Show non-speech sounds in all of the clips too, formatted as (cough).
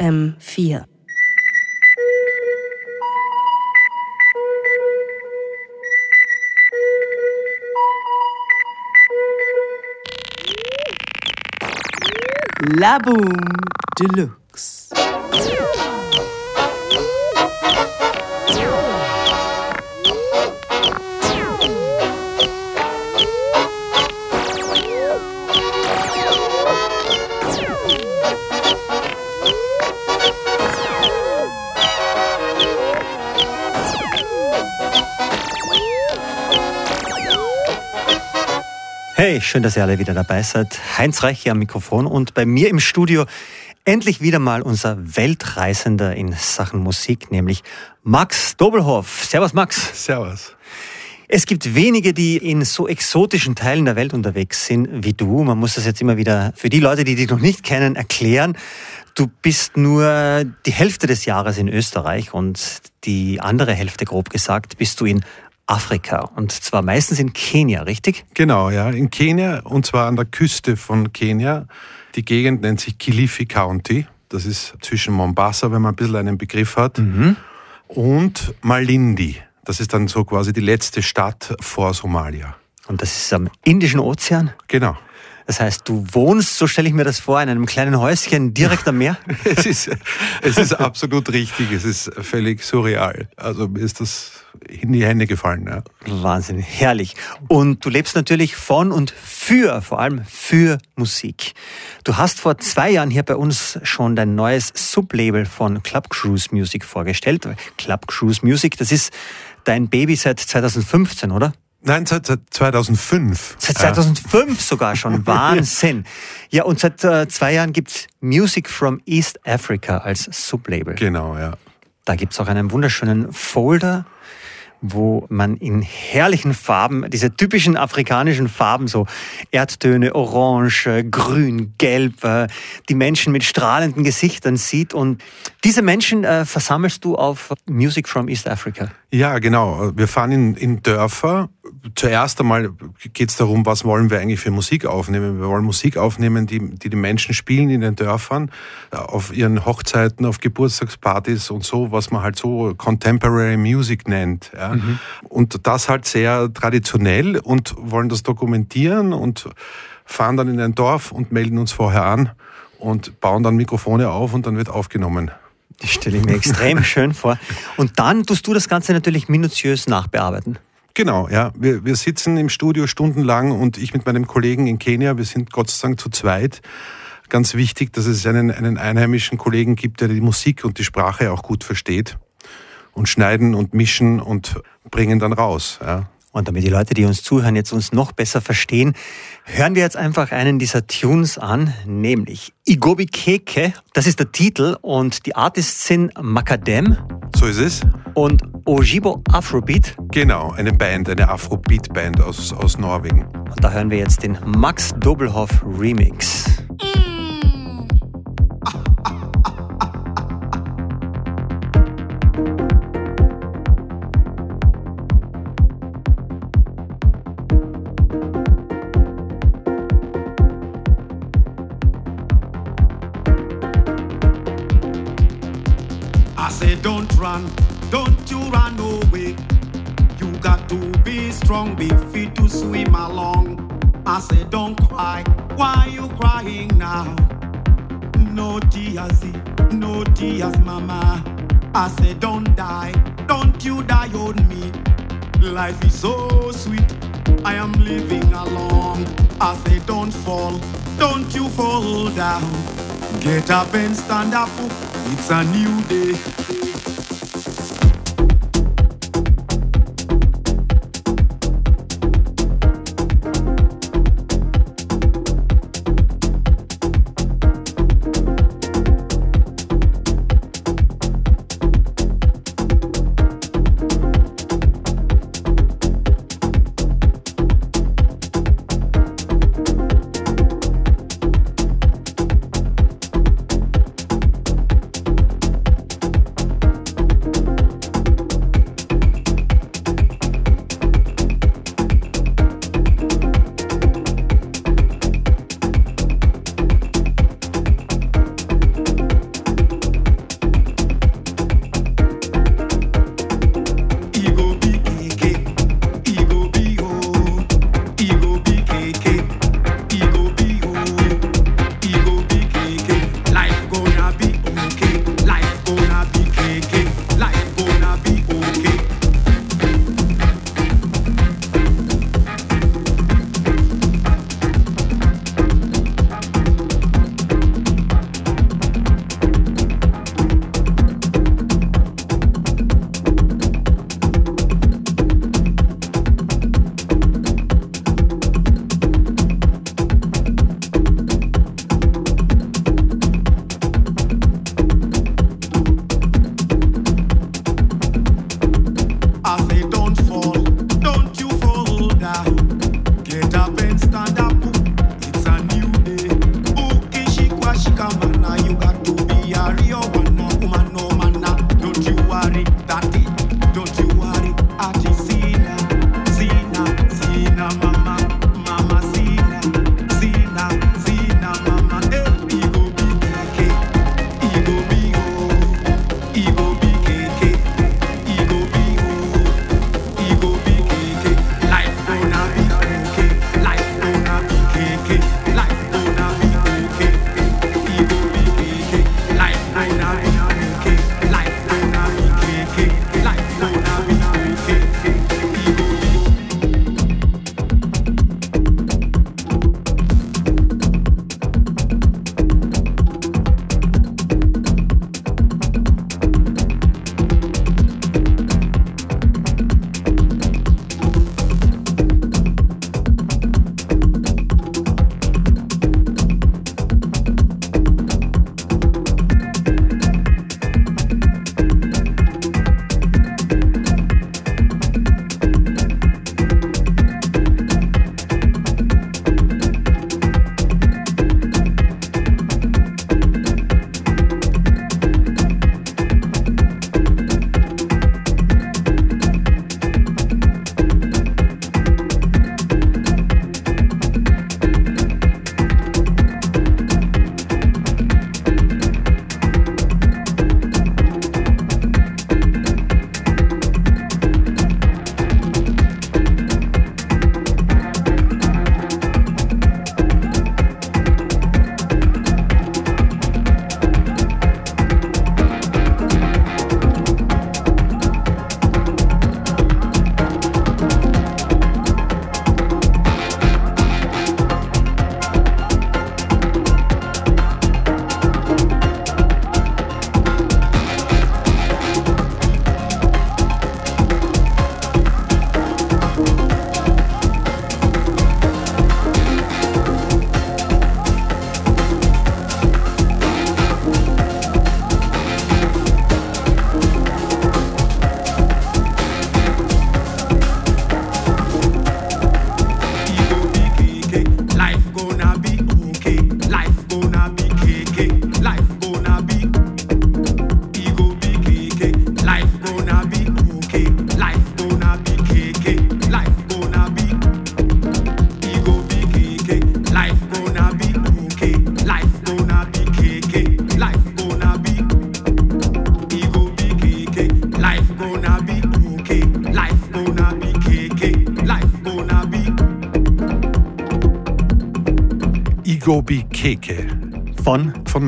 FM4. La Boom Deluxe. Hey, schön, dass ihr alle wieder dabei seid. Heinz Reich hier am Mikrofon und bei mir im Studio endlich wieder mal unser Weltreisender in Sachen Musik, nämlich Max Dobelhoff. Servus, Max. Servus. Es gibt wenige, die in so exotischen Teilen der Welt unterwegs sind wie du. Man muss das jetzt immer wieder für die Leute, die dich noch nicht kennen, erklären. Du bist nur die Hälfte des Jahres in Österreich und die andere Hälfte, grob gesagt, bist du in Afrika und zwar meistens in Kenia, richtig? Genau, ja, in Kenia und zwar an der Küste von Kenia. Die Gegend nennt sich Kilifi County. Das ist zwischen Mombasa, wenn man ein bisschen einen Begriff hat, Mhm. und Malindi. Das ist dann so quasi die letzte Stadt vor Somalia. Und das ist am Indischen Ozean. Genau. Das heißt, du wohnst, so stelle ich mir das vor, in einem kleinen Häuschen direkt am Meer. (laughs) Es ist, es ist absolut richtig. Es ist völlig surreal. Also mir ist das in die Hände gefallen. Ja. Wahnsinn, herrlich. Und du lebst natürlich von und für, vor allem für Musik. Du hast vor zwei Jahren hier bei uns schon dein neues Sublabel von Club Cruise Music vorgestellt. Club Cruise Music, das ist dein Baby seit 2015, oder? Nein, seit, seit 2005. Seit 2005 sogar schon. (laughs) Wahnsinn. Ja, und seit äh, zwei Jahren gibt's Music from East Africa als Sublabel. Genau, ja. Da gibt's auch einen wunderschönen Folder, wo man in herrlichen Farben, diese typischen afrikanischen Farben, so Erdtöne, Orange, Grün, Gelb, äh, die Menschen mit strahlenden Gesichtern sieht. Und diese Menschen äh, versammelst du auf Music from East Africa. Ja, genau. Wir fahren in, in Dörfer. Zuerst einmal geht es darum, was wollen wir eigentlich für Musik aufnehmen. Wir wollen Musik aufnehmen, die, die die Menschen spielen in den Dörfern, äh, auf ihren Hochzeiten, auf Geburtstagspartys und so, was man halt so Contemporary Music nennt. Ja. Und das halt sehr traditionell und wollen das dokumentieren und fahren dann in ein Dorf und melden uns vorher an und bauen dann Mikrofone auf und dann wird aufgenommen. Das stelle ich mir extrem (laughs) schön vor. Und dann tust du das Ganze natürlich minutiös nachbearbeiten. Genau, ja. Wir, wir sitzen im Studio stundenlang und ich mit meinem Kollegen in Kenia, wir sind Gott sei Dank zu zweit. Ganz wichtig, dass es einen, einen einheimischen Kollegen gibt, der die Musik und die Sprache auch gut versteht. Und schneiden und mischen und bringen dann raus. Ja. Und damit die Leute, die uns zuhören, jetzt uns noch besser verstehen, hören wir jetzt einfach einen dieser Tunes an, nämlich Igobi Keke. Das ist der Titel und die Artists sind Makadem So ist es. und Ojibo Afrobeat. Genau, eine Band, eine Afrobeat-Band aus, aus Norwegen. Und da hören wir jetzt den Max Dobelhoff Remix. I say don't run, don't you run away. You got to be strong, be fit to swim along. I say don't cry, why you crying now? No tears, no tears, mama. I say don't die, don't you die on me. Life is so sweet, I am living along. I say don't fall, don't you fall down. Get up and stand up, it's a new day.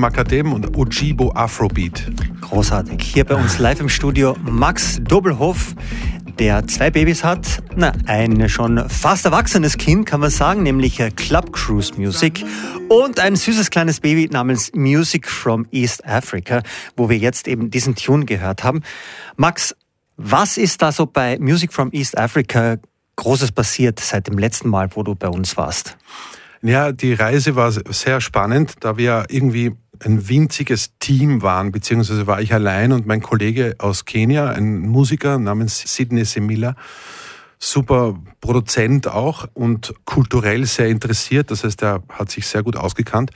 Makadem und Ojibo Afrobeat. großartig. Hier bei uns live im Studio Max Doppelhoff, der zwei Babys hat. Na, ein schon fast erwachsenes Kind, kann man sagen, nämlich äh, Club Cruise Music. Und ein süßes kleines Baby namens Music from East Africa, wo wir jetzt eben diesen Tune gehört haben. Max, was ist da so bei Music from East Africa Großes passiert seit dem letzten Mal, wo du bei uns warst? Ja, die Reise war sehr spannend, da wir irgendwie ein winziges Team waren, beziehungsweise war ich allein und mein Kollege aus Kenia, ein Musiker namens Sidney Semila, super Produzent auch und kulturell sehr interessiert, das heißt, er hat sich sehr gut ausgekannt.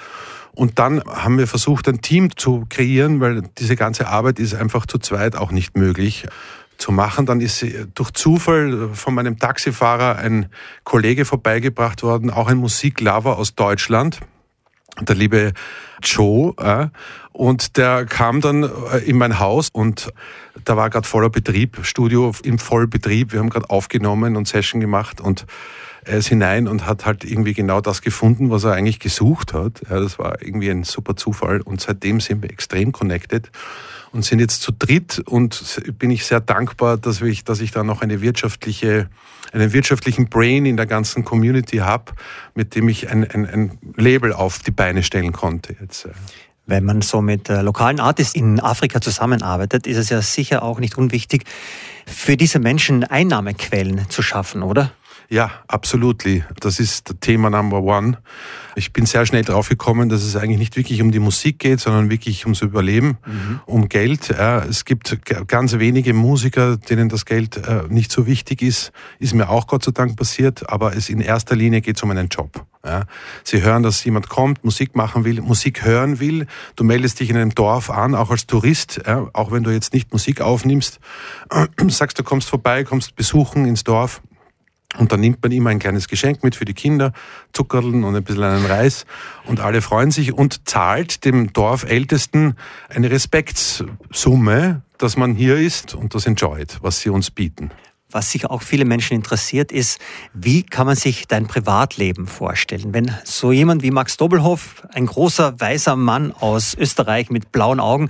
Und dann haben wir versucht, ein Team zu kreieren, weil diese ganze Arbeit ist einfach zu zweit auch nicht möglich zu machen. Dann ist durch Zufall von meinem Taxifahrer ein Kollege vorbeigebracht worden, auch ein Musiklover aus Deutschland, der liebe Joe. Äh, und der kam dann äh, in mein Haus und da war gerade voller Betrieb, Studio im Vollbetrieb. Wir haben gerade aufgenommen und Session gemacht und er ist hinein und hat halt irgendwie genau das gefunden, was er eigentlich gesucht hat. Ja, das war irgendwie ein super Zufall und seitdem sind wir extrem connected und sind jetzt zu dritt und bin ich sehr dankbar, dass ich, dass ich da noch eine wirtschaftliche, einen wirtschaftlichen Brain in der ganzen Community habe, mit dem ich ein, ein, ein Label auf die Beine stellen konnte jetzt. äh. Wenn man so mit äh, lokalen Artists in Afrika zusammenarbeitet, ist es ja sicher auch nicht unwichtig, für diese Menschen Einnahmequellen zu schaffen, oder? Ja, absolutely. Das ist das Thema Number One. Ich bin sehr schnell draufgekommen, dass es eigentlich nicht wirklich um die Musik geht, sondern wirklich ums Überleben, um Geld. Ja, es gibt ganz wenige Musiker, denen das Geld äh, nicht so wichtig ist. Ist mir auch Gott sei Dank passiert, aber es in erster Linie geht es um einen Job. Sie hören, dass jemand kommt, Musik machen will, Musik hören will. Du meldest dich in einem Dorf an, auch als Tourist, auch wenn du jetzt nicht Musik aufnimmst, (clears throat) sagst du kommst vorbei, kommst besuchen ins Dorf. Und dann nimmt man immer ein kleines Geschenk mit für die Kinder, Zuckerln und ein bisschen einen Reis. Und alle freuen sich und zahlt dem Dorfältesten eine Respektssumme, dass man hier ist und das enjoyt, was sie uns bieten. Was sich auch viele Menschen interessiert, ist, wie kann man sich dein Privatleben vorstellen? Wenn so jemand wie Max Doppelhoff, ein großer weißer Mann aus Österreich mit blauen Augen,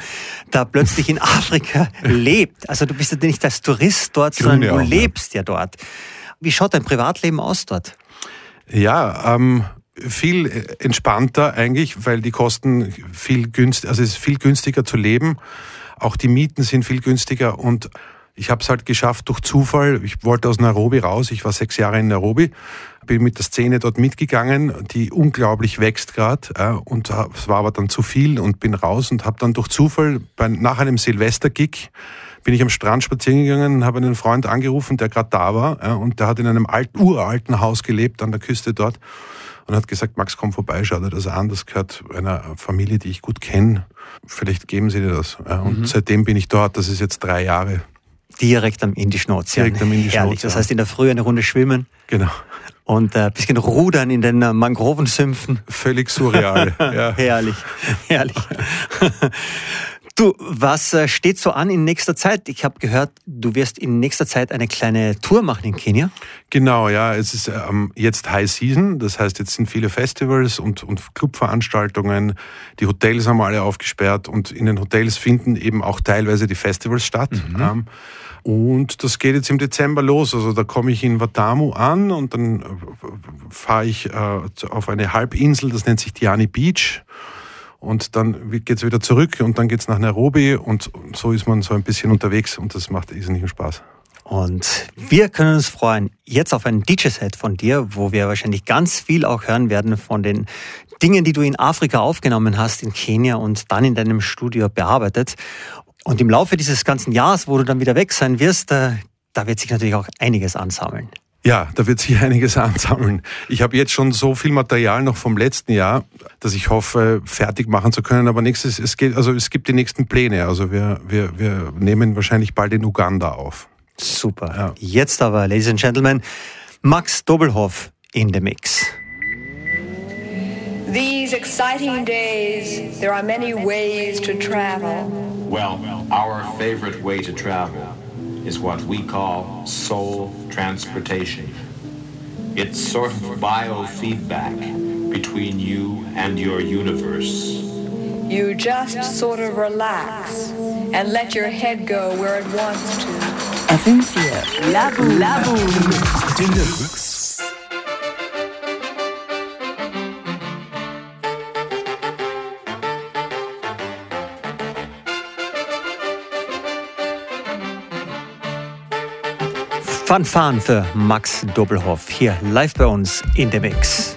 da plötzlich in Afrika (laughs) lebt. Also du bist ja nicht als Tourist dort, Grüne sondern du ja. lebst ja dort. Wie schaut dein Privatleben aus dort? Ja, ähm, viel entspannter eigentlich, weil die Kosten viel günstiger, also es ist viel günstiger zu leben. Auch die Mieten sind viel günstiger und ich habe es halt geschafft durch Zufall. Ich wollte aus Nairobi raus. Ich war sechs Jahre in Nairobi, bin mit der Szene dort mitgegangen, die unglaublich wächst gerade. Äh, und äh, es war aber dann zu viel und bin raus und habe dann durch Zufall bei, nach einem Silvester-Gig bin ich am Strand spazieren gegangen und habe einen Freund angerufen, der gerade da war. Ja, und der hat in einem alten, uralten Haus gelebt an der Küste dort und hat gesagt, Max, komm vorbei, schau dir das an. Das gehört einer Familie, die ich gut kenne. Vielleicht geben sie dir das. Ja, und seitdem bin ich dort. Das ist jetzt drei Jahre. Direkt am Indischen Ozean. Direkt am Indischen Herrlich. Ozean. Das heißt, in der Früh eine Runde schwimmen Genau. und ein bisschen rudern in den äh, Mangrovensümpfen. Völlig surreal. ja. (laughs) Herrlich, herrlich. (laughs) Du, was äh, steht so an in nächster Zeit? Ich habe gehört, du wirst in nächster Zeit eine kleine Tour machen in Kenia. Genau, ja. Es ist ähm, jetzt High Season. Das heißt, jetzt sind viele Festivals und, und Clubveranstaltungen. Die Hotels haben alle aufgesperrt und in den Hotels finden eben auch teilweise die Festivals statt. Ähm, und das geht jetzt im Dezember los. Also da komme ich in Watamu an und dann äh, fahre ich äh, auf eine Halbinsel, das nennt sich Diani Beach. Und dann geht's wieder zurück und dann geht's nach Nairobi und so ist man so ein bisschen unterwegs und das macht irrsinnigen Spaß. Und wir können uns freuen jetzt auf ein DJ-Set von dir, wo wir wahrscheinlich ganz viel auch hören werden von den Dingen, die du in Afrika aufgenommen hast, in Kenia und dann in deinem Studio bearbeitet. Und im Laufe dieses ganzen Jahres, wo du dann wieder weg sein wirst, äh, da wird sich natürlich auch einiges ansammeln. Ja, da wird sich (laughs) einiges ansammeln. Ich habe jetzt schon so viel Material noch vom letzten Jahr, dass ich hoffe, fertig machen zu können. Aber nächstes, es geht, also es gibt die nächsten Pläne. Also wir, wir, wir nehmen wahrscheinlich bald in Uganda auf. Super. Ja. Jetzt aber, Ladies and Gentlemen, Max Doppelhoff in the Mix. These exciting days, there are many ways to travel. Well, our favorite way to travel is what we call soul transportation. It's sort of biofeedback between you and your universe. You just sort of relax and let your head go where it wants to. FM4 Labu Labu Deluxe. Fanfan für Max Doppelhoff hier live bei uns in der Mix.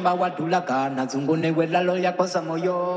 Chemba wadulaka nazungu newela loya kosa moyo.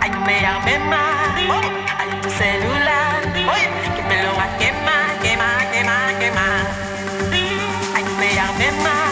Ay, me llame Mari, ay, tu celular, que me lo va a quemar, quemar, quemar, quemar. Ay, me llame Mari.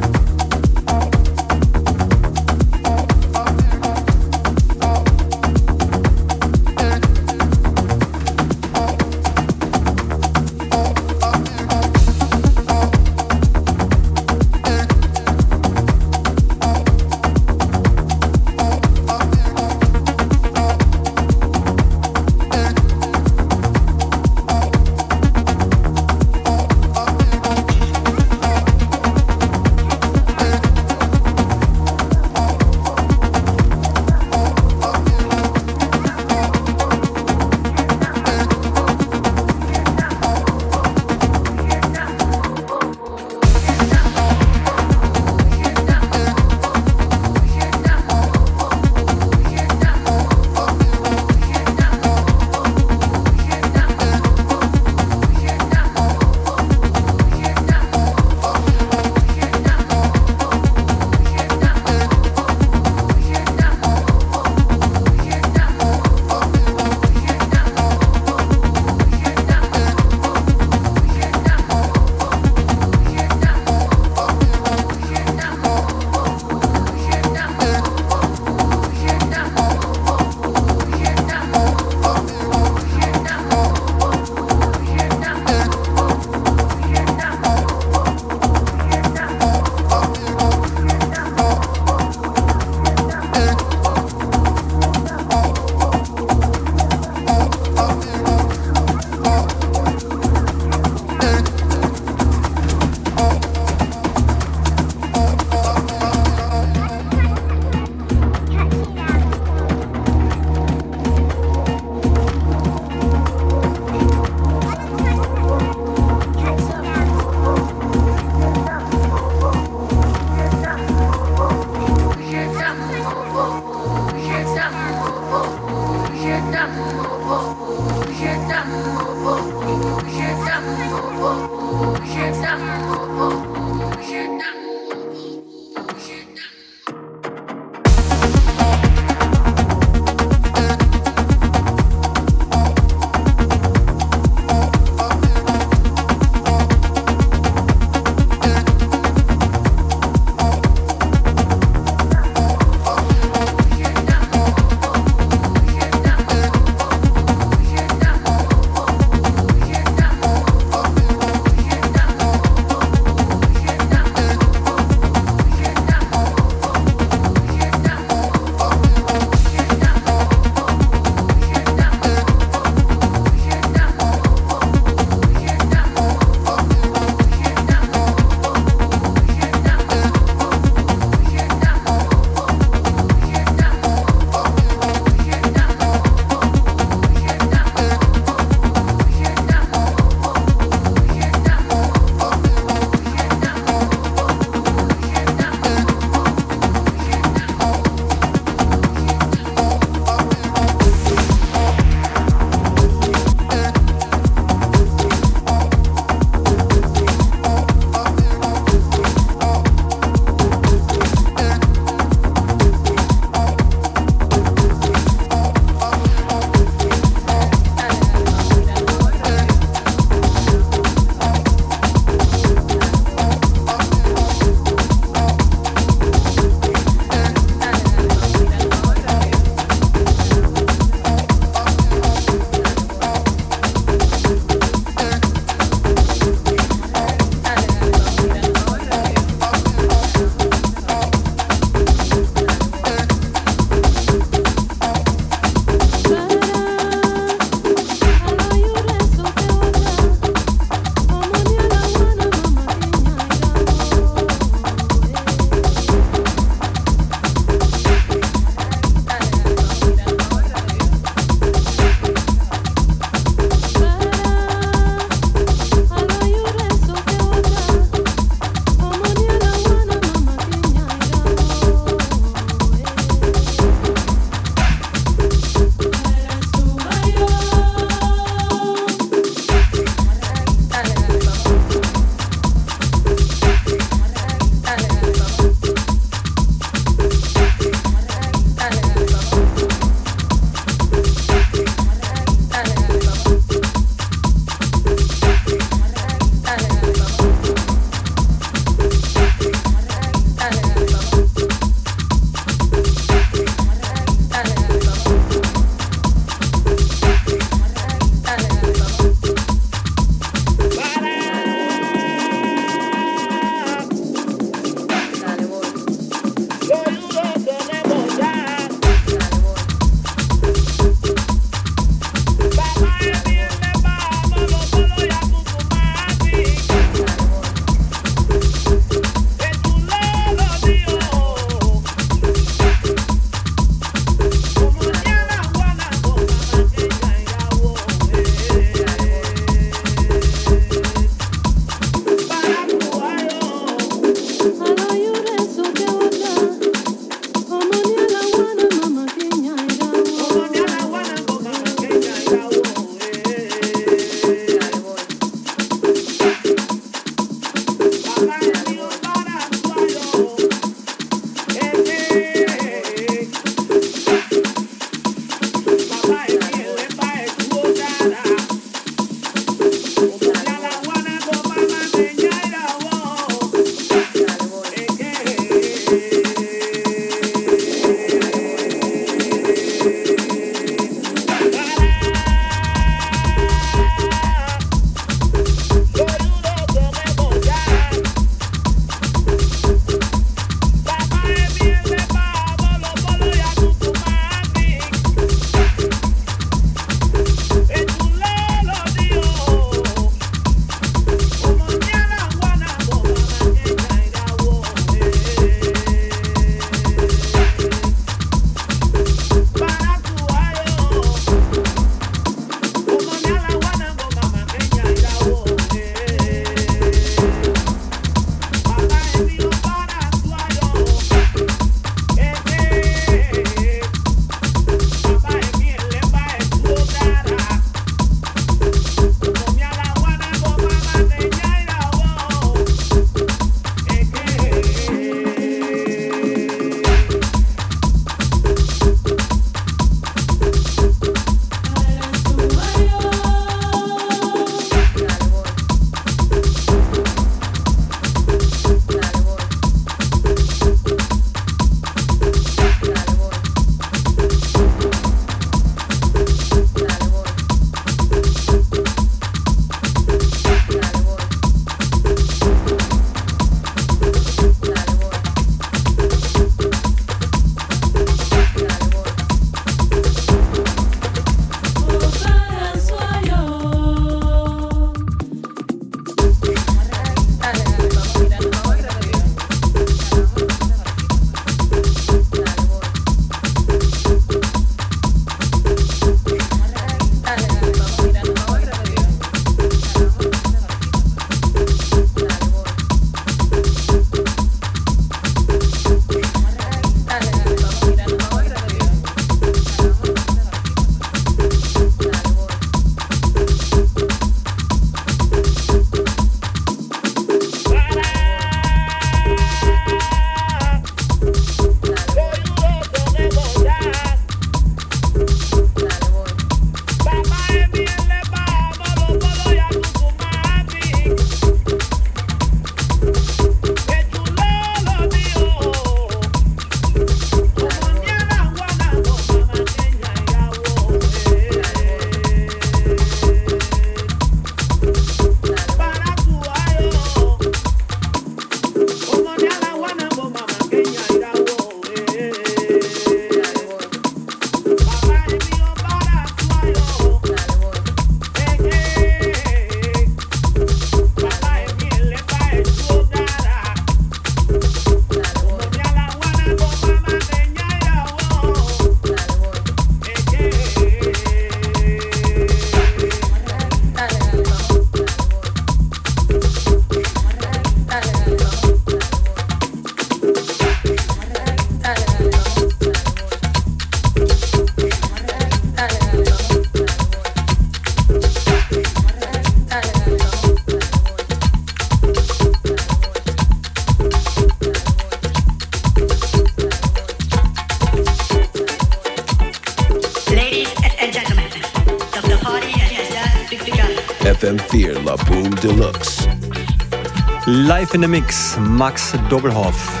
Max Doppelhoff.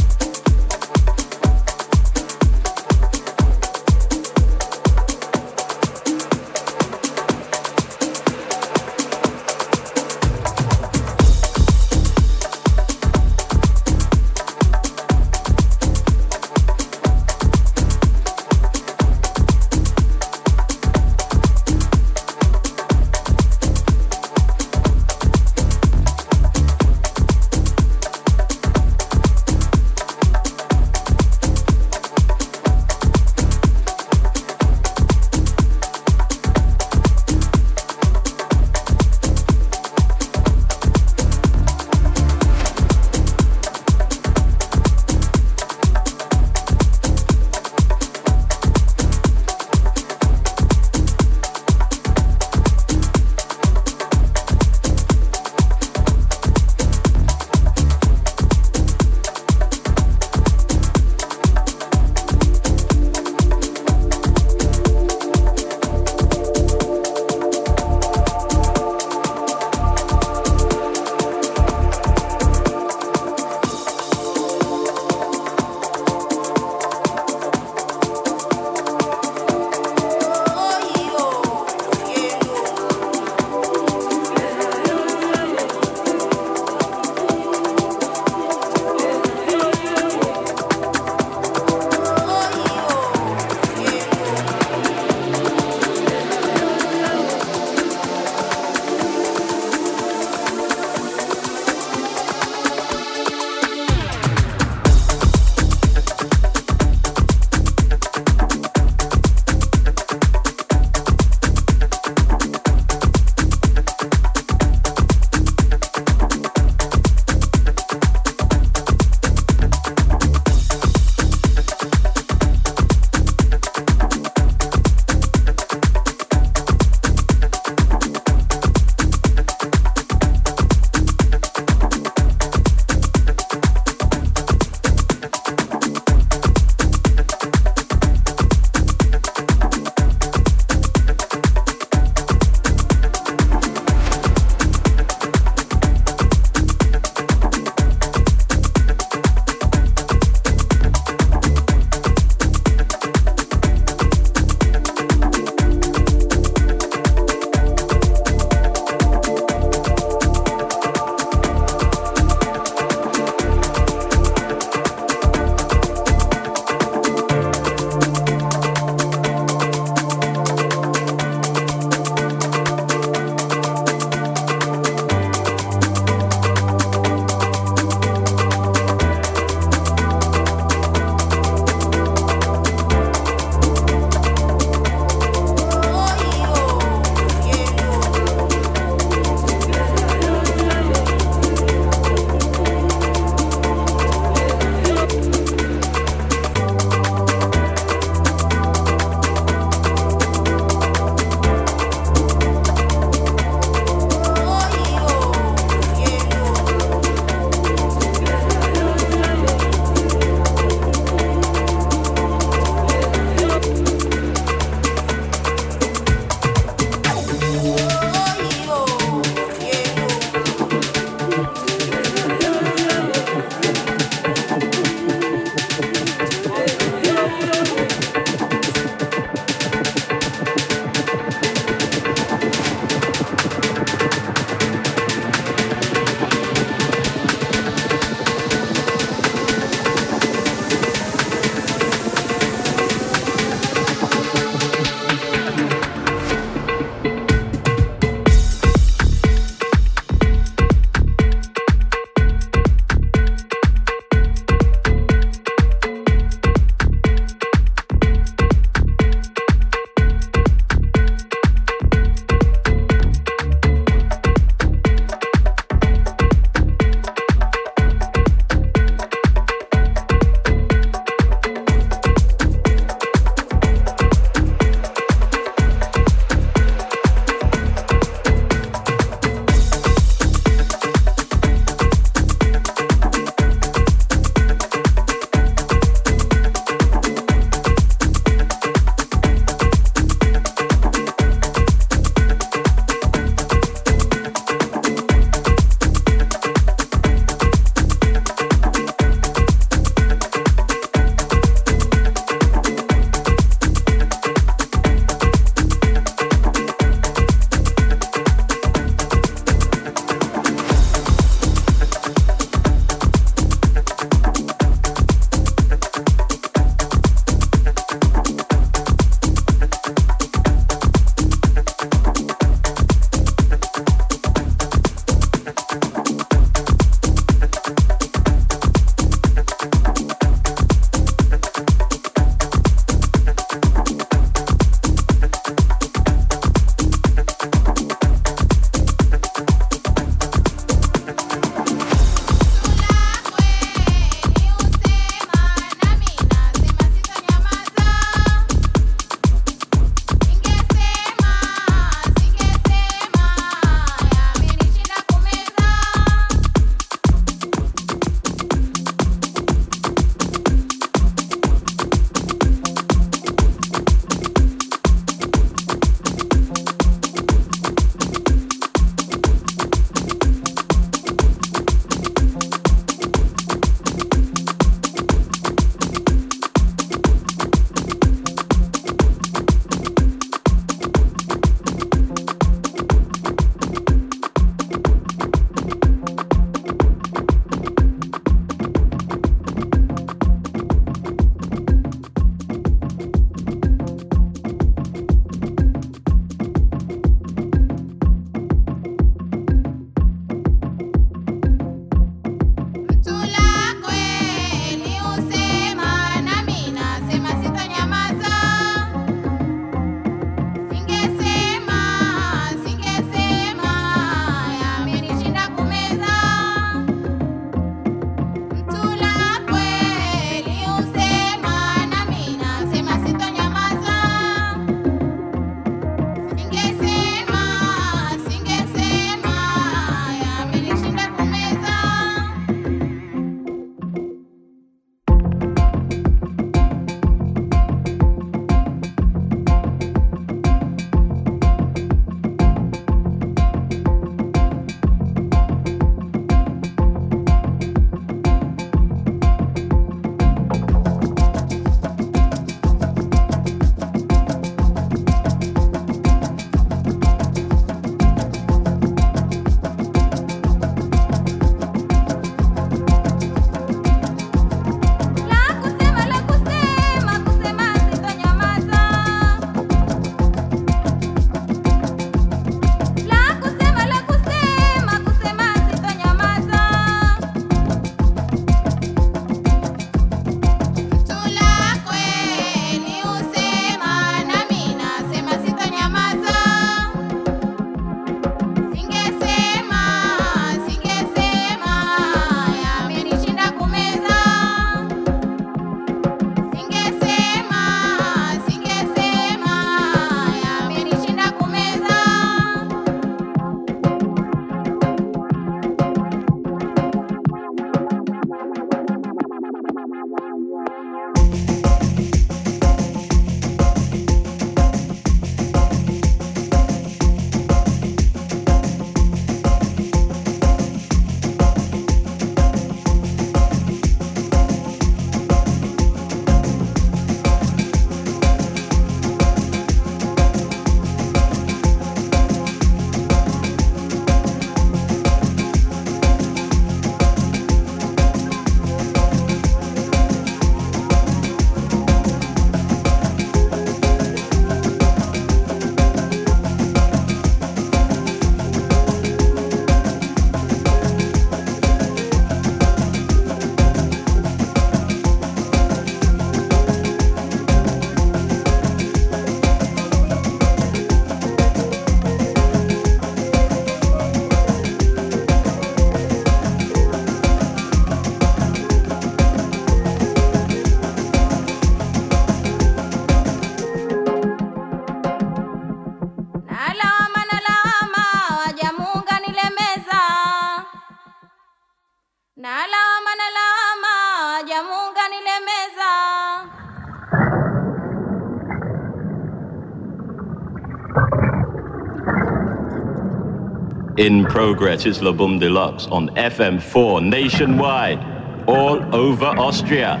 In progress is La Boom Deluxe on FM4 nationwide, all over Austria.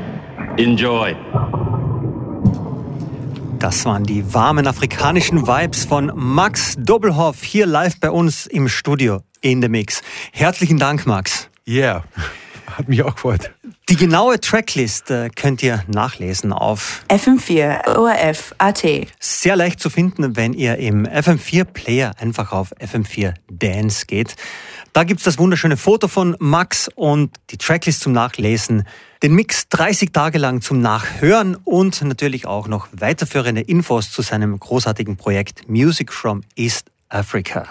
Enjoy. Das waren die warmen afrikanischen Vibes von Max Doppelhoff hier live bei uns im Studio in The Mix. Herzlichen Dank, Max. Yeah, (laughs) hat mich auch gefreut. Die genaue Tracklist äh, könnt ihr nachlesen auf FM4 ORF AT. sehr leicht zu finden, wenn ihr im FM4 Player einfach auf FM4 Dance geht. Da gibt's das wunderschöne Foto von Max und die Tracklist zum Nachlesen, den Mix 30 Tage lang zum Nachhören und natürlich auch noch weiterführende Infos zu seinem großartigen Projekt Music from East Africa.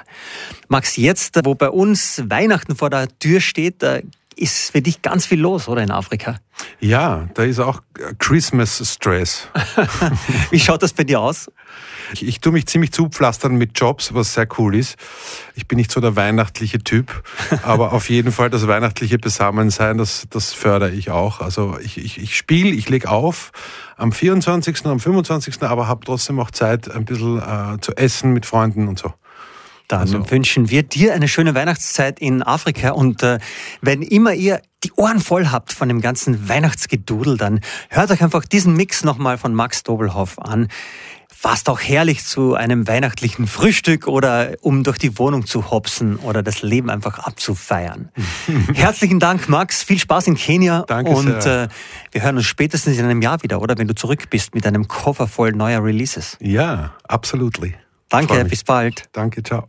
Max, jetzt, wo bei uns Weihnachten vor der Tür steht, da ist für dich ganz viel los, oder in Afrika? Ja, da ist auch Christmas Stress. (laughs) Wie schaut das bei dir aus? Ich, ich tue mich ziemlich zupflastern mit Jobs, was sehr cool ist. Ich bin nicht so der weihnachtliche Typ, (laughs) aber auf jeden Fall das weihnachtliche Besammensein, das, das fördere ich auch. Also ich, ich, ich spiele, ich lege auf am 24., am 25., aber habe trotzdem auch Zeit, ein bisschen äh, zu essen mit Freunden und so. Dann Also- wünschen wir dir eine schöne Weihnachtszeit in Afrika und äh, wenn immer ihr die Ohren voll habt von dem ganzen Weihnachtsgedudel, dann hört euch einfach diesen Mix nochmal von Max Dobelhoff an. Fast auch herrlich zu einem weihnachtlichen Frühstück oder um durch die Wohnung zu hopsen oder das Leben einfach abzufeiern. (laughs) Herzlichen Dank, Max. Viel Spaß in Kenia. Danke und sehr. Äh, wir hören uns spätestens in einem Jahr wieder, oder? Wenn du zurück bist mit einem Koffer voll neuer Releases. Ja, absolutely. Danke, bis bald. Danke, ciao.